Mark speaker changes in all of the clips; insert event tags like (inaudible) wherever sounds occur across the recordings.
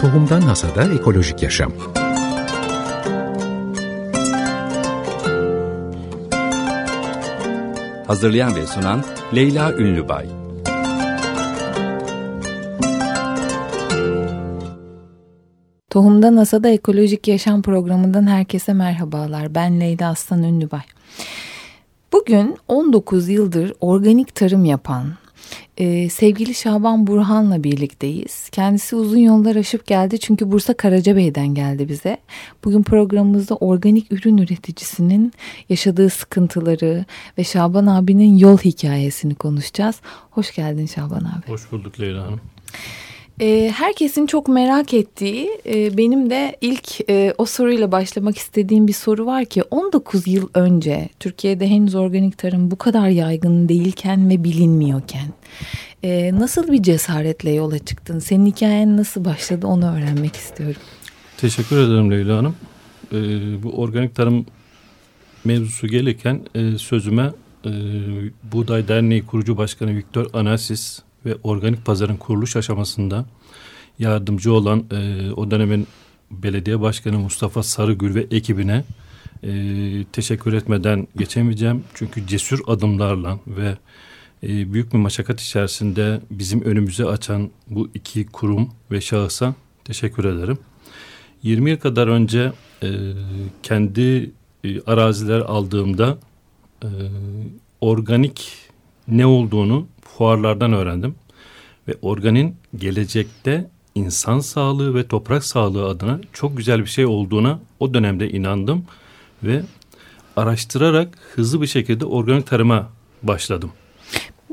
Speaker 1: Tohumdan Hasada Ekolojik Yaşam
Speaker 2: Hazırlayan ve sunan Leyla Ünlübay
Speaker 3: Tohumdan Hasada Ekolojik Yaşam programından herkese merhabalar. Ben Leyla Aslan Ünlübay. Bugün 19 yıldır organik tarım yapan, ee, sevgili Şaban Burhan'la birlikteyiz. Kendisi uzun yollar aşıp geldi çünkü Bursa Karacabey'den geldi bize. Bugün programımızda organik ürün üreticisinin yaşadığı sıkıntıları ve Şaban abinin yol hikayesini konuşacağız. Hoş geldin Şaban abi.
Speaker 4: Hoş bulduk Leyla Hanım.
Speaker 3: E, herkesin çok merak ettiği e, benim de ilk e, o soruyla başlamak istediğim bir soru var ki 19 yıl önce Türkiye'de henüz organik tarım bu kadar yaygın değilken ve bilinmiyorken e, nasıl bir cesaretle yola çıktın? Senin hikayen nasıl başladı onu öğrenmek istiyorum.
Speaker 4: Teşekkür ederim Leyla Hanım. E, bu organik tarım mevzusu gelirken e, sözüme e, Buğday Derneği kurucu başkanı Viktor Anasis ve organik pazarın kuruluş aşamasında yardımcı olan e, o dönemin belediye başkanı Mustafa Sarıgül ve ekibine e, teşekkür etmeden geçemeyeceğim. Çünkü cesur adımlarla ve e, büyük bir maşakat içerisinde bizim önümüzü açan bu iki kurum ve şahısa teşekkür ederim. 20 yıl kadar önce e, kendi e, araziler aldığımda e, organik ne olduğunu fuarlardan öğrendim. Ve organin gelecekte insan sağlığı ve toprak sağlığı adına çok güzel bir şey olduğuna o dönemde inandım ve araştırarak hızlı bir şekilde organik tarıma başladım.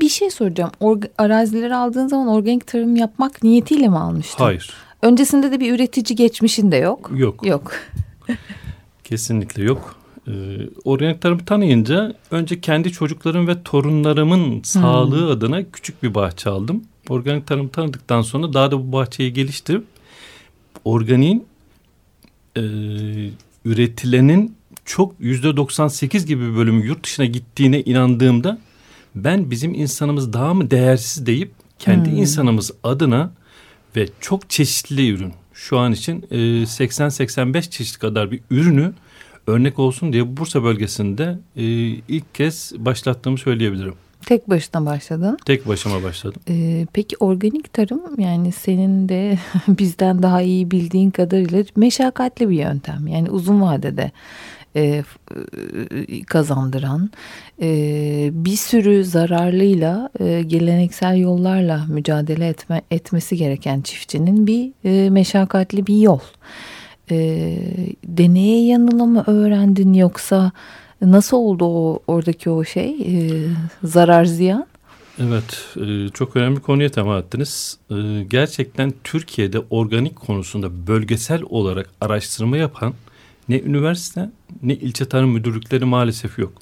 Speaker 3: Bir şey soracağım. Org arazileri aldığın zaman organik tarım yapmak niyetiyle mi almıştın?
Speaker 4: Hayır.
Speaker 3: Öncesinde de bir üretici geçmişin de yok.
Speaker 4: Yok.
Speaker 3: Yok.
Speaker 4: Kesinlikle yok. Ee, organik tarımı tanıyınca önce kendi çocuklarım ve torunlarımın hmm. sağlığı adına küçük bir bahçe aldım. Organik tarımı tanıdıktan sonra daha da bu bahçeyi geliştirip organiğin e, üretilenin çok yüzde 98 gibi bir bölümü yurt dışına gittiğine inandığımda ben bizim insanımız daha mı değersiz deyip kendi hmm. insanımız adına ve çok çeşitli ürün şu an için e, 80-85 çeşit kadar bir ürünü örnek olsun diye Bursa bölgesinde e, ilk kez başlattığımı söyleyebilirim.
Speaker 3: Tek başına başladın.
Speaker 4: Tek başıma başladım.
Speaker 3: Ee, peki organik tarım yani senin de (laughs) bizden daha iyi bildiğin kadarıyla meşakkatli bir yöntem. Yani uzun vadede e, kazandıran e, bir sürü zararlıyla e, geleneksel yollarla mücadele etme, etmesi gereken çiftçinin bir e, meşakkatli bir yol e, deneye yanıla mı öğrendin yoksa nasıl oldu o oradaki o şey e, zarar ziyan?
Speaker 4: Evet e, çok önemli bir konuya tema ettiniz. E, gerçekten Türkiye'de organik konusunda bölgesel olarak araştırma yapan ne üniversite ne ilçe tarım müdürlükleri maalesef yok.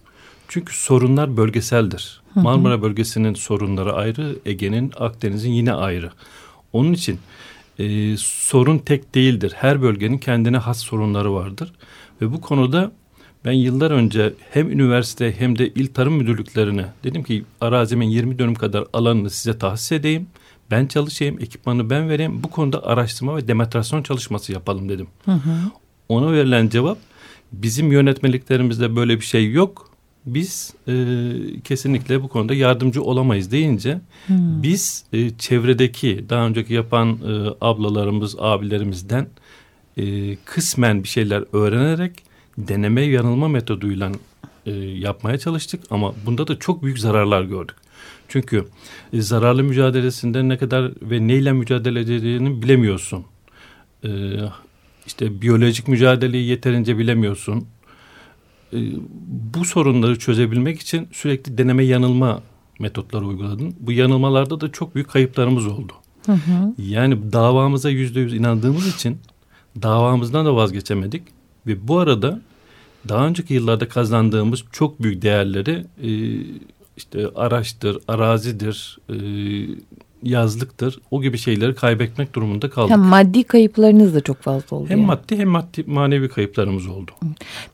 Speaker 4: Çünkü sorunlar bölgeseldir. Hı hı. Marmara bölgesinin sorunları ayrı, Ege'nin, Akdeniz'in yine ayrı. Onun için e, sorun tek değildir. Her bölgenin kendine has sorunları vardır. Ve bu konuda ben yıllar önce hem üniversite hem de il tarım müdürlüklerine dedim ki arazimin 20 dönüm kadar alanını size tahsis edeyim. Ben çalışayım, ekipmanı ben vereyim. Bu konuda araştırma ve demonstrasyon çalışması yapalım dedim. Hı hı. Ona verilen cevap bizim yönetmeliklerimizde böyle bir şey yok biz e, kesinlikle bu konuda yardımcı olamayız deyince hmm. biz e, çevredeki daha önceki yapan e, ablalarımız, abilerimizden e, kısmen bir şeyler öğrenerek deneme yanılma metoduyla e, yapmaya çalıştık ama bunda da çok büyük zararlar gördük. Çünkü e, zararlı mücadelesinde ne kadar ve neyle mücadele edeceğini bilemiyorsun. E, işte biyolojik mücadeleyi yeterince bilemiyorsun bu sorunları çözebilmek için sürekli deneme yanılma metotları uyguladım. Bu yanılmalarda da çok büyük kayıplarımız oldu. Hı hı. Yani davamıza yüzde yüz inandığımız için davamızdan da vazgeçemedik. Ve bu arada daha önceki yıllarda kazandığımız çok büyük değerleri e, işte araçtır, arazidir, e, yazlıktır. O gibi şeyleri kaybetmek durumunda kaldık.
Speaker 3: Hem maddi kayıplarınız da çok fazla oldu.
Speaker 4: Hem yani. maddi hem maddi manevi kayıplarımız oldu.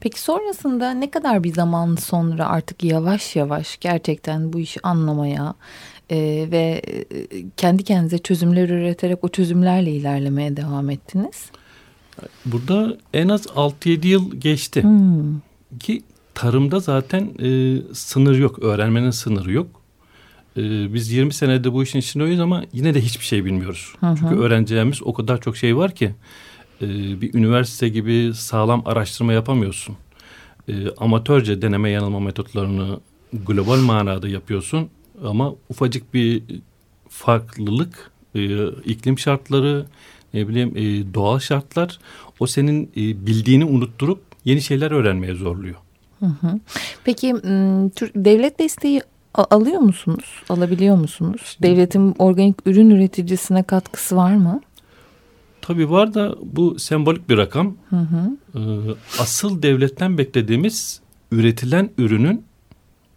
Speaker 3: Peki sonrasında ne kadar bir zaman sonra artık yavaş yavaş gerçekten bu işi anlamaya, e, ve e, kendi kendinize çözümler üreterek o çözümlerle ilerlemeye devam ettiniz.
Speaker 4: Burada en az 6-7 yıl geçti.
Speaker 3: Hmm.
Speaker 4: Ki tarımda zaten e, sınır yok. Öğrenmenin sınırı yok. E, biz 20 senede bu işin içindeyiz ama yine de hiçbir şey bilmiyoruz.
Speaker 3: Hı hı.
Speaker 4: Çünkü öğreneceğimiz o kadar çok şey var ki e, bir üniversite gibi sağlam araştırma yapamıyorsun. E, amatörce deneme yanılma metotlarını global manada yapıyorsun ama ufacık bir farklılık, e, iklim şartları, ne bileyim e, doğal şartlar o senin e, bildiğini unutturup yeni şeyler öğrenmeye zorluyor.
Speaker 3: Hı hı. Peki devlet desteği alıyor musunuz? Alabiliyor musunuz? Devletin organik ürün üreticisine katkısı var mı?
Speaker 4: Tabii var da bu sembolik bir rakam.
Speaker 3: Hı hı.
Speaker 4: Ee, asıl devletten beklediğimiz üretilen ürünün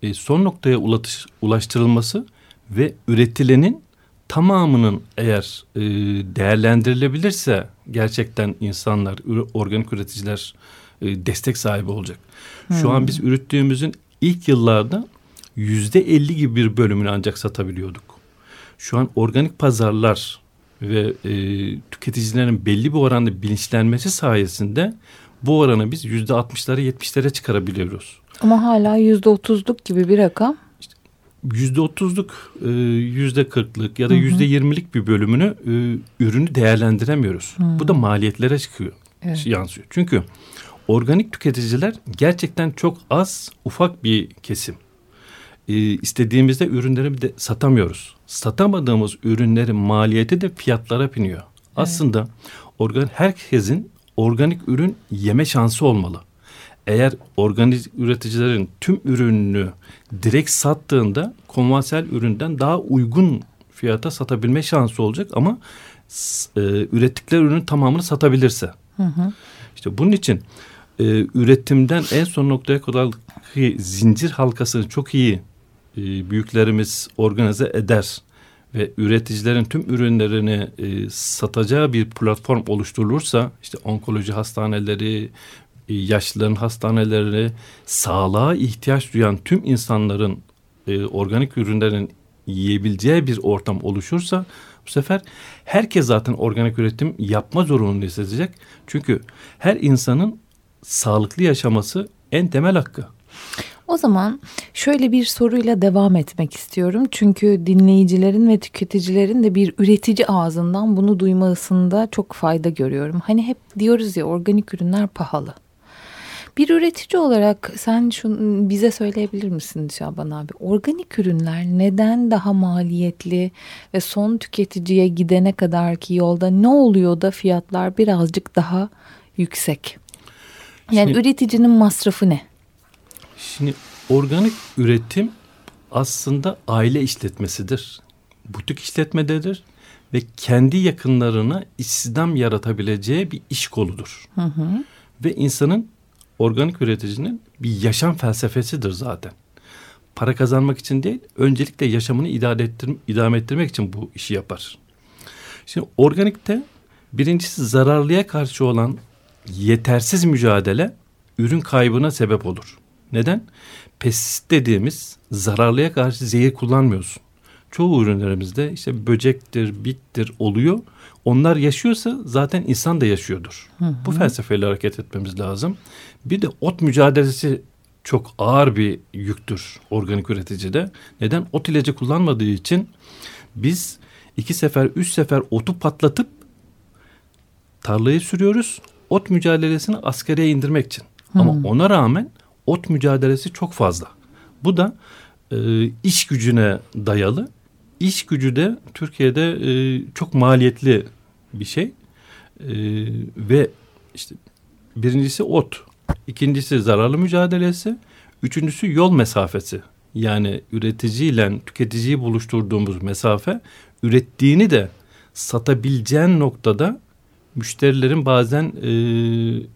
Speaker 4: e, son noktaya ulatış, ulaştırılması ve üretilenin tamamının eğer e, değerlendirilebilirse gerçekten insanlar, organik üreticiler e, destek sahibi olacak. Şu an biz ürettiğimizin ilk yıllarda yüzde elli gibi bir bölümünü ancak satabiliyorduk. Şu an organik pazarlar ve e, tüketicilerin belli bir oranda bilinçlenmesi sayesinde bu oranı biz yüzde altmışlara yetmişlere çıkarabiliyoruz.
Speaker 3: Ama hala yüzde otuzluk gibi bir rakam.
Speaker 4: Yüzde otuzluk, e, yüzde kırklık ya da yüzde yirmilik bir bölümünü e, ürünü değerlendiremiyoruz. Bu da maliyetlere çıkıyor,
Speaker 3: Evet.
Speaker 4: yansıyor. Çünkü organik tüketiciler gerçekten çok az, ufak bir kesim. E, istediğimizde ürünleri de satamıyoruz. Satamadığımız ürünlerin maliyeti de fiyatlara biniyor. Aslında organ herkesin organik ürün yeme şansı olmalı. Eğer organik üreticilerin tüm ürününü direkt sattığında konvansiyonel üründen daha uygun fiyata satabilme şansı olacak ama e, ürettikleri ürünün tamamını satabilirse.
Speaker 3: Hı hı.
Speaker 4: İşte bunun için e, üretimden en son noktaya kadar zincir halkasını çok iyi e, büyüklerimiz organize eder ve üreticilerin tüm ürünlerini e, satacağı bir platform oluşturulursa işte onkoloji hastaneleri, e, yaşlıların hastaneleri, sağlığa ihtiyaç duyan tüm insanların e, organik ürünlerin yiyebileceği bir ortam oluşursa bu sefer herkes zaten organik üretim yapma zorunluluğu hissedecek. Çünkü her insanın sağlıklı yaşaması en temel hakkı.
Speaker 3: O zaman şöyle bir soruyla devam etmek istiyorum. Çünkü dinleyicilerin ve tüketicilerin de bir üretici ağzından bunu duymasında çok fayda görüyorum. Hani hep diyoruz ya organik ürünler pahalı. Bir üretici olarak sen şunu bize söyleyebilir misin Şaban abi? Organik ürünler neden daha maliyetli ve son tüketiciye gidene kadar ki yolda ne oluyor da fiyatlar birazcık daha yüksek? Yani
Speaker 4: Şimdi-
Speaker 3: üreticinin masrafı ne?
Speaker 4: Şimdi organik üretim aslında aile işletmesidir. Butik işletmededir ve kendi yakınlarına istihdam yaratabileceği bir iş koludur.
Speaker 3: Hı hı.
Speaker 4: Ve insanın organik üreticinin bir yaşam felsefesidir zaten. Para kazanmak için değil, öncelikle yaşamını idare ettir, idame ettirmek için bu işi yapar. Şimdi organikte birincisi zararlıya karşı olan yetersiz mücadele ürün kaybına sebep olur. Neden? Pestisit dediğimiz zararlıya karşı zehir kullanmıyorsun. Çoğu ürünlerimizde işte böcektir, bittir oluyor. Onlar yaşıyorsa zaten insan da yaşıyordur. Bu felsefeyle hareket etmemiz lazım. Bir de ot mücadelesi çok ağır bir yüktür organik üreticide. Neden? Ot ilacı kullanmadığı için biz iki sefer, üç sefer otu patlatıp tarlayı sürüyoruz. Ot mücadelesini askeriye indirmek için. Ama ona rağmen ot mücadelesi çok fazla. Bu da e, iş gücüne dayalı. İş gücü de Türkiye'de e, çok maliyetli bir şey. E, ve işte birincisi ot, ikincisi zararlı mücadelesi, üçüncüsü yol mesafesi. Yani üreticiyle tüketiciyi buluşturduğumuz mesafe ürettiğini de satabileceğin noktada müşterilerin bazen e,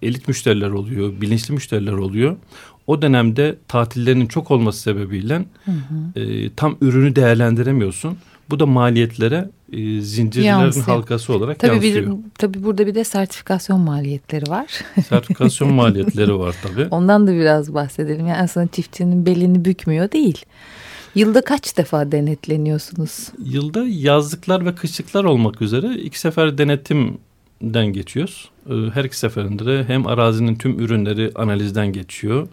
Speaker 4: elit müşteriler oluyor, bilinçli müşteriler oluyor. O dönemde tatillerinin çok olması sebebiyle e, tam ürünü değerlendiremiyorsun. Bu da maliyetlere e, zincirlerin
Speaker 3: Yansıyor.
Speaker 4: halkası olarak
Speaker 3: Tabii, bir,
Speaker 4: yansıyor.
Speaker 3: tabii burada bir de sertifikasyon maliyetleri var. (laughs)
Speaker 4: Sertifikasyon maliyetleri var tabii.
Speaker 3: Ondan da biraz bahsedelim. Yani aslında çiftçinin belini bükmüyor değil. Yılda kaç defa denetleniyorsunuz?
Speaker 4: Yılda yazlıklar ve kışlıklar olmak üzere iki sefer denetimden geçiyoruz. Ee, her iki seferinde de hem arazinin tüm ürünleri analizden geçiyor.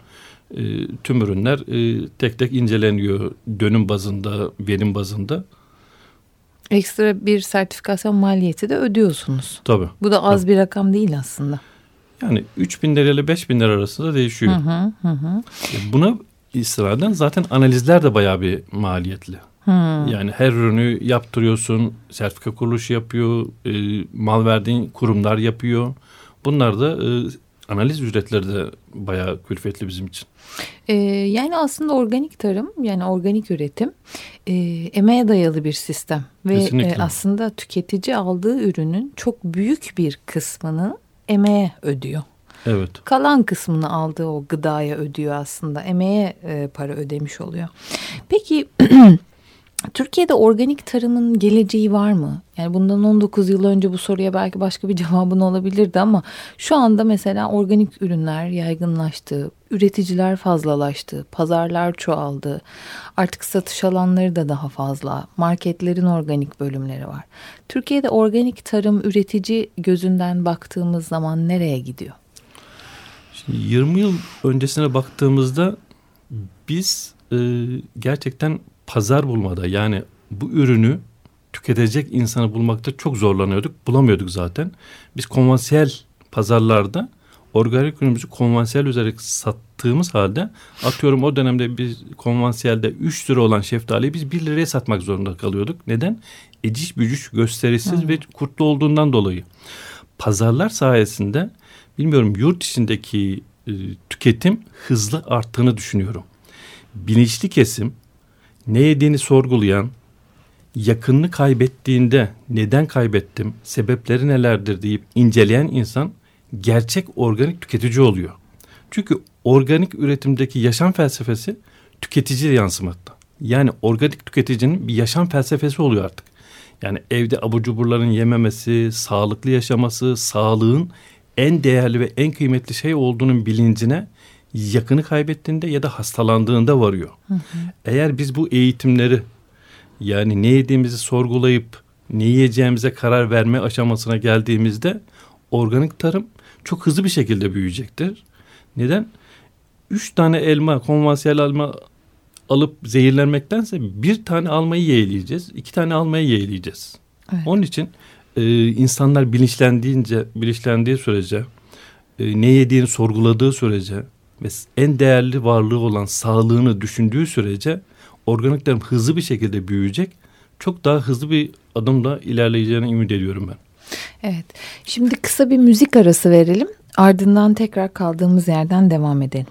Speaker 4: Ee, tüm ürünler e, tek tek inceleniyor dönüm bazında, verim bazında.
Speaker 3: Ekstra bir sertifikasyon maliyeti de ödüyorsunuz.
Speaker 4: Tabii.
Speaker 3: Bu da az
Speaker 4: tabii.
Speaker 3: bir rakam değil aslında.
Speaker 4: Yani 3 bin lira ile 5 bin lira arasında değişiyor.
Speaker 3: Hı hı, hı hı.
Speaker 4: E, Buna istinaden zaten analizler de bayağı bir maliyetli.
Speaker 3: Hmm.
Speaker 4: Yani her ürünü yaptırıyorsun, sertifika kuruluşu yapıyor, e, mal verdiğin kurumlar yapıyor. Bunlar da e, analiz ücretleri de bayağı külfetli bizim için.
Speaker 3: Ee, yani aslında organik tarım yani organik üretim e, emeğe dayalı bir sistem ve
Speaker 4: Kesinlikle.
Speaker 3: e, aslında tüketici aldığı ürünün çok büyük bir kısmını emeğe ödüyor.
Speaker 4: Evet.
Speaker 3: Kalan kısmını aldığı o gıdaya ödüyor aslında emeğe e, para ödemiş oluyor. Peki (clears throat) Türkiye'de organik tarımın geleceği var mı? Yani bundan 19 yıl önce bu soruya belki başka bir (laughs) cevabın olabilirdi ama şu anda mesela organik ürünler yaygınlaştı, üreticiler fazlalaştı, pazarlar çoğaldı. Artık satış alanları da daha fazla, marketlerin organik bölümleri var. Türkiye'de organik tarım üretici gözünden baktığımız zaman nereye gidiyor?
Speaker 4: Şimdi 20 yıl öncesine baktığımızda biz e, gerçekten pazar bulmada yani bu ürünü tüketecek insanı bulmakta çok zorlanıyorduk. Bulamıyorduk zaten. Biz konvansiyel pazarlarda organik ürünümüzü konvansiyel üzerine sattığımız halde atıyorum o dönemde biz konvansiyelde 3 lira olan şeftaliyi biz 1 liraya satmak zorunda kalıyorduk. Neden? Eciş bücüş gösterişsiz ve kurtlu olduğundan dolayı. Pazarlar sayesinde bilmiyorum yurt içindeki e, tüketim hızlı arttığını düşünüyorum. Bilinçli kesim ne yediğini sorgulayan, yakınını kaybettiğinde neden kaybettim, sebepleri nelerdir deyip inceleyen insan gerçek organik tüketici oluyor. Çünkü organik üretimdeki yaşam felsefesi tüketiciye yansımakta. Yani organik tüketicinin bir yaşam felsefesi oluyor artık. Yani evde abur cuburların yememesi, sağlıklı yaşaması, sağlığın en değerli ve en kıymetli şey olduğunun bilincine yakını kaybettiğinde ya da hastalandığında varıyor. Hı hı. Eğer biz bu eğitimleri yani ne yediğimizi sorgulayıp ne yiyeceğimize karar verme aşamasına geldiğimizde organik tarım çok hızlı bir şekilde büyüyecektir. Neden? Üç tane elma, konvansiyel elma alıp zehirlenmektense bir tane almayı yeğleyeceğiz, iki tane almayı yeğleyeceğiz. Evet. Onun için e, insanlar bilinçlendiğince, bilinçlendiği sürece, e, ne yediğini sorguladığı sürece ve en değerli varlığı olan sağlığını düşündüğü sürece organik tarım hızlı bir şekilde büyüyecek. Çok daha hızlı bir adımla ilerleyeceğine ümit ediyorum ben.
Speaker 3: Evet. Şimdi kısa bir müzik arası verelim. Ardından tekrar kaldığımız yerden devam edelim.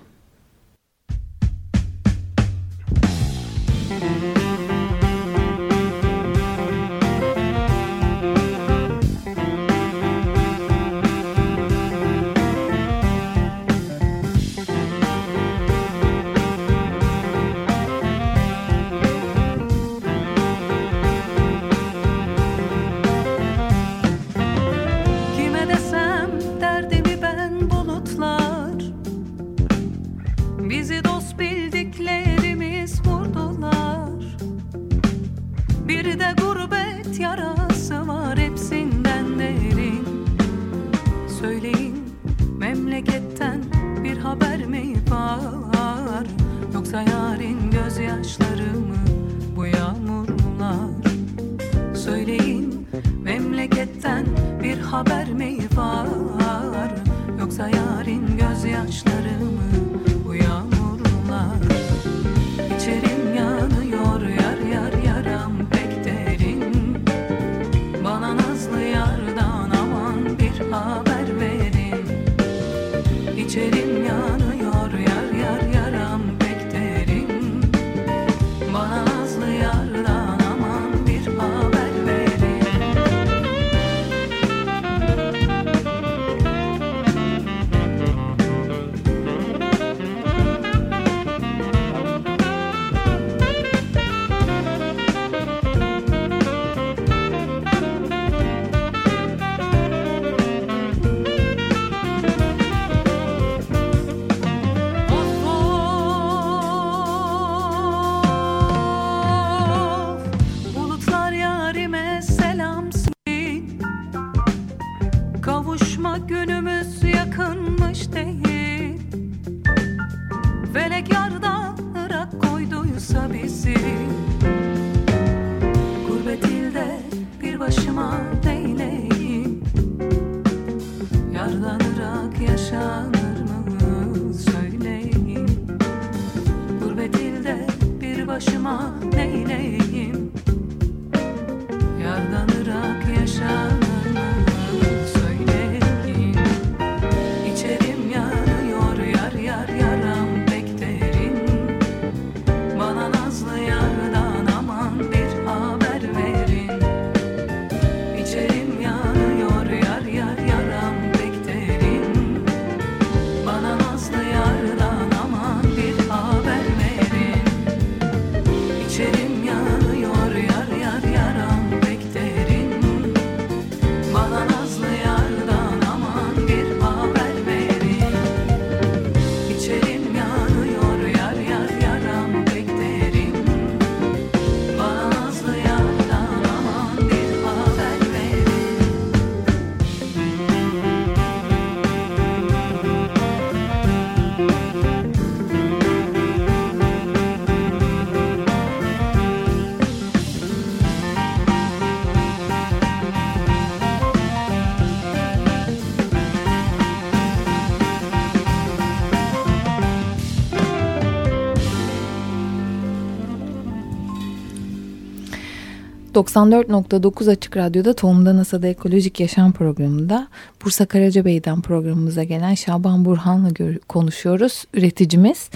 Speaker 3: ...94.9 Açık Radyo'da Tohumda NASA'da Ekolojik Yaşam programında... ...Bursa Karacabey'den programımıza gelen Şaban Burhan'la konuşuyoruz. Üreticimiz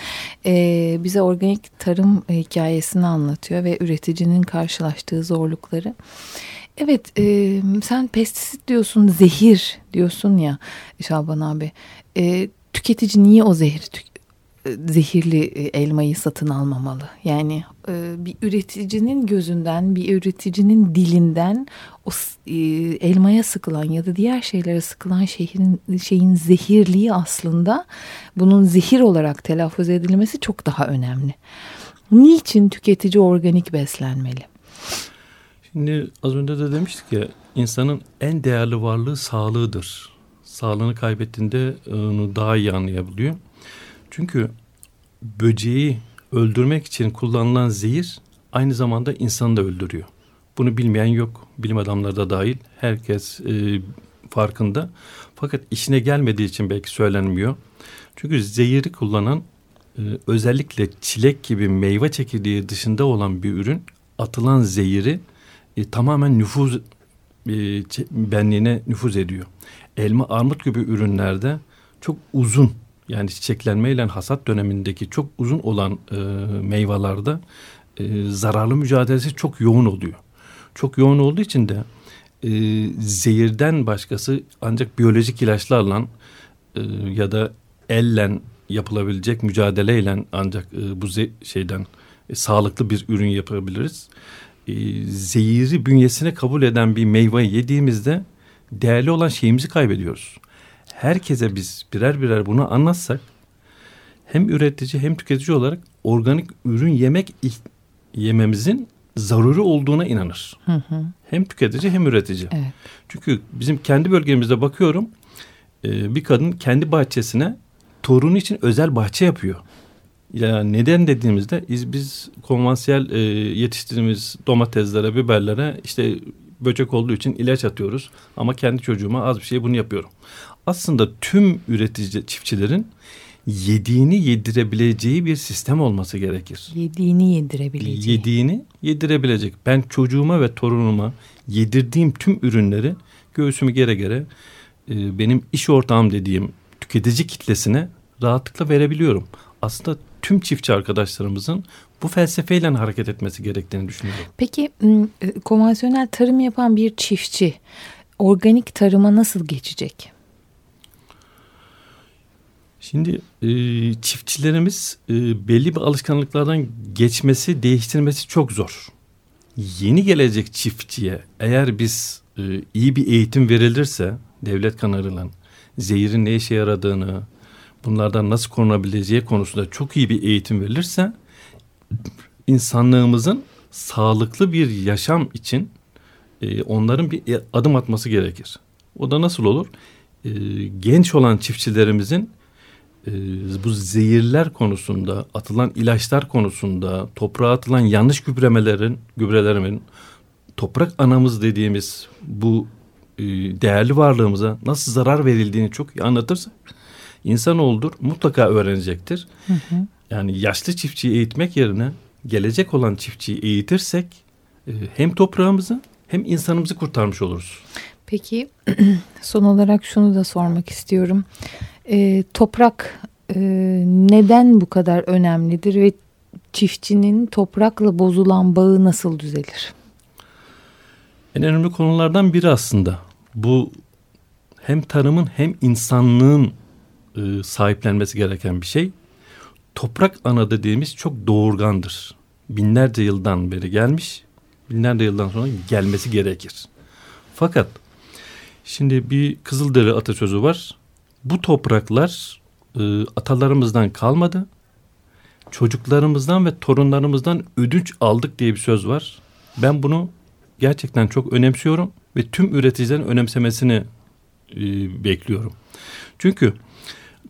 Speaker 3: Ee, bize organik tarım hikayesini anlatıyor... ...ve üreticinin karşılaştığı zorlukları. Evet e, sen pestisit diyorsun, zehir diyorsun ya Şaban abi. E, tüketici niye o zehri tük- e, zehirli e, elmayı satın almamalı. Yani e, bir üreticinin gözünden, bir üreticinin dilinden o e, elmaya sıkılan ya da diğer şeylere sıkılan şehrin şeyin zehirliği aslında bunun zehir olarak telaffuz edilmesi çok daha önemli. Niçin tüketici organik beslenmeli?
Speaker 4: Şimdi az önce de demiştik ya insanın en değerli varlığı sağlığıdır. Sağlığını kaybettiğinde onu daha iyi anlayabiliyor. Çünkü böceği öldürmek için kullanılan zehir aynı zamanda insanı da öldürüyor. Bunu bilmeyen yok. Bilim adamları da dahil. Herkes e, farkında. Fakat işine gelmediği için belki söylenmiyor. Çünkü zehiri kullanan e, özellikle çilek gibi meyve çekirdeği dışında olan bir ürün atılan zehiri e, tamamen nüfuz e, benliğine nüfuz ediyor. Elma, armut gibi ürünlerde çok uzun yani çiçeklenmeyle hasat dönemindeki çok uzun olan e, meyvelerde e, zararlı mücadelesi çok yoğun oluyor. Çok yoğun olduğu için de e, zehirden başkası ancak biyolojik ilaçlarla e, ya da elle yapılabilecek mücadeleyle ancak e, bu şeyden e, sağlıklı bir ürün yapabiliriz. E, zehiri bünyesine kabul eden bir meyveyi yediğimizde değerli olan şeyimizi kaybediyoruz. Herkese biz birer birer bunu anlatsak hem üretici hem tüketici olarak organik ürün yemek yememizin zaruri olduğuna inanır.
Speaker 3: Hı hı,
Speaker 4: Hem tüketici hem üretici.
Speaker 3: evet.
Speaker 4: Çünkü bizim kendi bölgemizde bakıyorum e, bir kadın kendi bahçesine torunu için özel bahçe yapıyor. Ya neden dediğimizde biz, biz konvansiyel e, yetiştirdiğimiz domateslere, biberlere işte böcek olduğu için ilaç atıyoruz. Ama kendi çocuğuma az bir şey bunu yapıyorum. Aslında tüm üretici çiftçilerin yediğini yedirebileceği bir sistem olması gerekir
Speaker 3: Yediğini yedirebileceği.
Speaker 4: yediğini yedirebilecek. Ben çocuğuma ve torunuma yedirdiğim tüm ürünleri göğsümü gere gere e, benim iş ortağım dediğim tüketici kitlesine rahatlıkla verebiliyorum. Aslında tüm çiftçi arkadaşlarımızın bu felsefeyle hareket etmesi gerektiğini düşünüyorum.
Speaker 3: Peki e, konvansiyonel tarım yapan bir çiftçi organik tarıma nasıl geçecek?
Speaker 4: Şimdi e, çiftçilerimiz e, belli bir alışkanlıklardan geçmesi, değiştirmesi çok zor. Yeni gelecek çiftçiye eğer biz e, iyi bir eğitim verilirse devlet kanalıyla zehirin ne işe yaradığını, bunlardan nasıl korunabileceği konusunda çok iyi bir eğitim verilirse insanlığımızın sağlıklı bir yaşam için e, onların bir adım atması gerekir. O da nasıl olur? e, genç olan çiftçilerimizin e, bu zehirler konusunda, atılan ilaçlar konusunda, toprağa atılan yanlış gübremelerin, gübrelerimin, toprak anamız dediğimiz bu e, değerli varlığımıza nasıl zarar verildiğini çok iyi anlatırsa insanoğludur mutlaka öğrenecektir. Hı hı. Yani yaşlı çiftçiyi eğitmek yerine gelecek olan çiftçiyi eğitirsek e, hem toprağımızı hem insanımızı kurtarmış oluruz.
Speaker 3: Peki (clears throat) son olarak şunu da sormak istiyorum. E, toprak e, neden bu kadar önemlidir ve çiftçinin toprakla bozulan bağı nasıl düzelir?
Speaker 4: En önemli konulardan biri aslında. Bu hem tarımın hem insanlığın e, sahiplenmesi gereken bir şey. Toprak ana dediğimiz çok doğurgandır. Binlerce yıldan beri gelmiş, binlerce yıldan sonra gelmesi gerekir. Fakat şimdi bir Kızılderi atasözü var. Bu topraklar e, atalarımızdan kalmadı. Çocuklarımızdan ve torunlarımızdan ödünç aldık diye bir söz var. Ben bunu gerçekten çok önemsiyorum ve tüm üreticilerin önemsemesini e, bekliyorum. Çünkü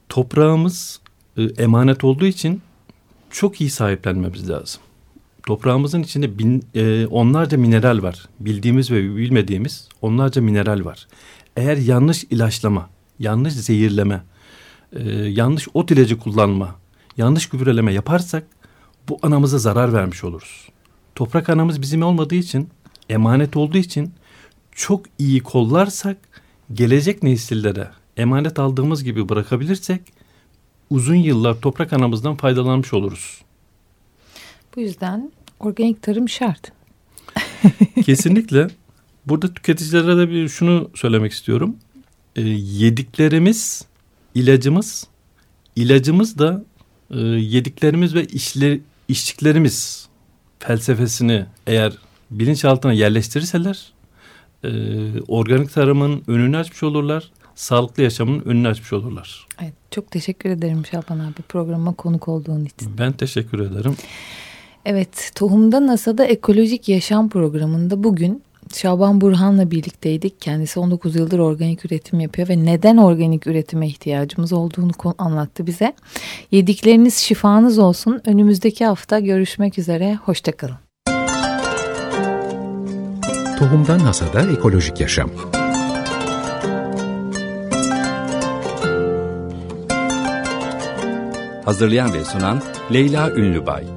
Speaker 4: toprağımız e, emanet olduğu için çok iyi sahiplenmemiz lazım. Toprağımızın içinde bin, e, onlarca mineral var. Bildiğimiz ve bilmediğimiz onlarca mineral var. Eğer yanlış ilaçlama, yanlış zehirleme, e, yanlış ot ilacı kullanma, yanlış gübreleme yaparsak bu anamıza zarar vermiş oluruz. Toprak anamız bizim olmadığı için, emanet olduğu için çok iyi kollarsak gelecek nesillere emanet aldığımız gibi bırakabilirsek uzun yıllar toprak anamızdan faydalanmış oluruz.
Speaker 3: Bu yüzden organik tarım şart.
Speaker 4: Kesinlikle. Burada tüketicilere de bir şunu söylemek istiyorum. E, yediklerimiz ilacımız, ilacımız da e, yediklerimiz ve işler, içtiklerimiz felsefesini eğer bilinçaltına yerleştirirseler e, organik tarımın önünü açmış olurlar. Sağlıklı yaşamın önünü açmış olurlar.
Speaker 3: Evet, çok teşekkür ederim Şaban abi programa konuk olduğun için.
Speaker 4: Ben teşekkür ederim.
Speaker 3: Evet, Tohumda NASA'da Ekolojik Yaşam programında bugün Şaban Burhan'la birlikteydik. Kendisi 19 yıldır organik üretim yapıyor ve neden organik üretime ihtiyacımız olduğunu anlattı bize. Yedikleriniz şifanız olsun. Önümüzdeki hafta görüşmek üzere. Hoşçakalın.
Speaker 1: Tohumdan Hasada Ekolojik Yaşam
Speaker 2: Hazırlayan ve sunan Leyla Ünlübay